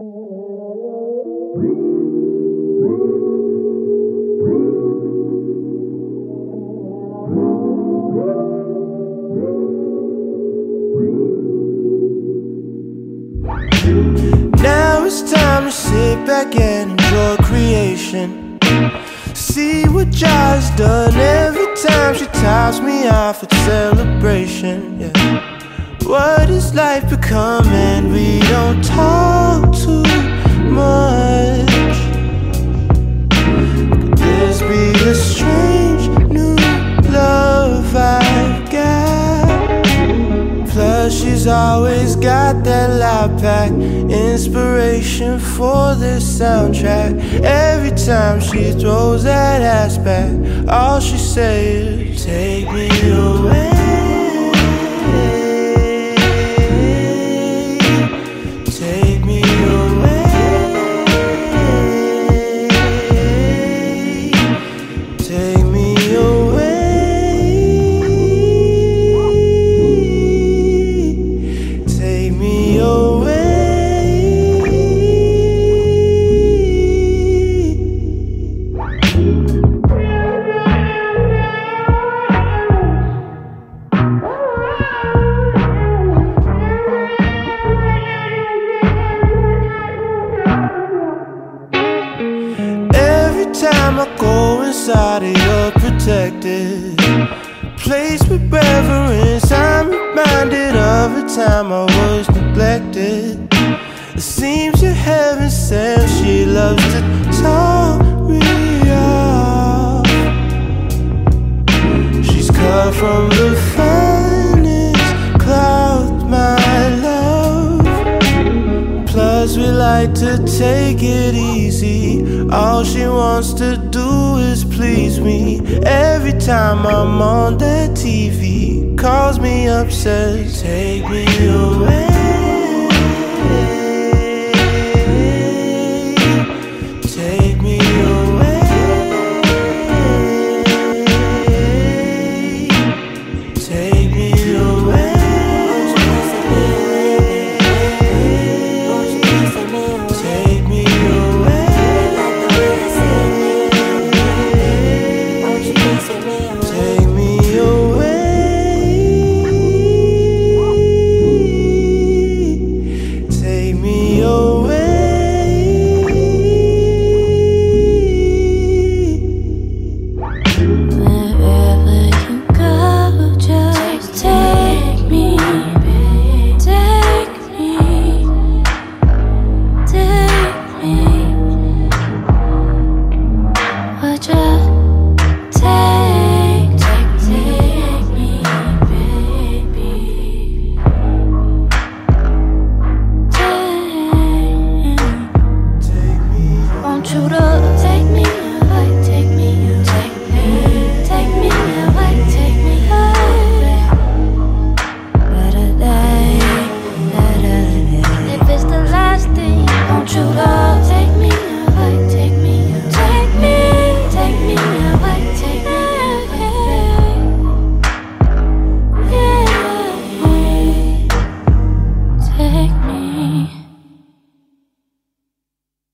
Now it's time to sit back and enjoy creation. See what Jai's done every time she tops me off at celebration. Yeah. What is life becoming? We don't talk she's always got that loud pack. Inspiration for this soundtrack. Every time she throws that ass back, all she says is, Take me away. Time I go inside of your protected place with reverence, I'm reminded of a time I was neglected. It seems you're heaven sent, she loves to talk me off. She's cut from the like to take it easy. All she wants to do is please me. Every time I'm on that TV, calls me up, says, Take me away. your way. Take me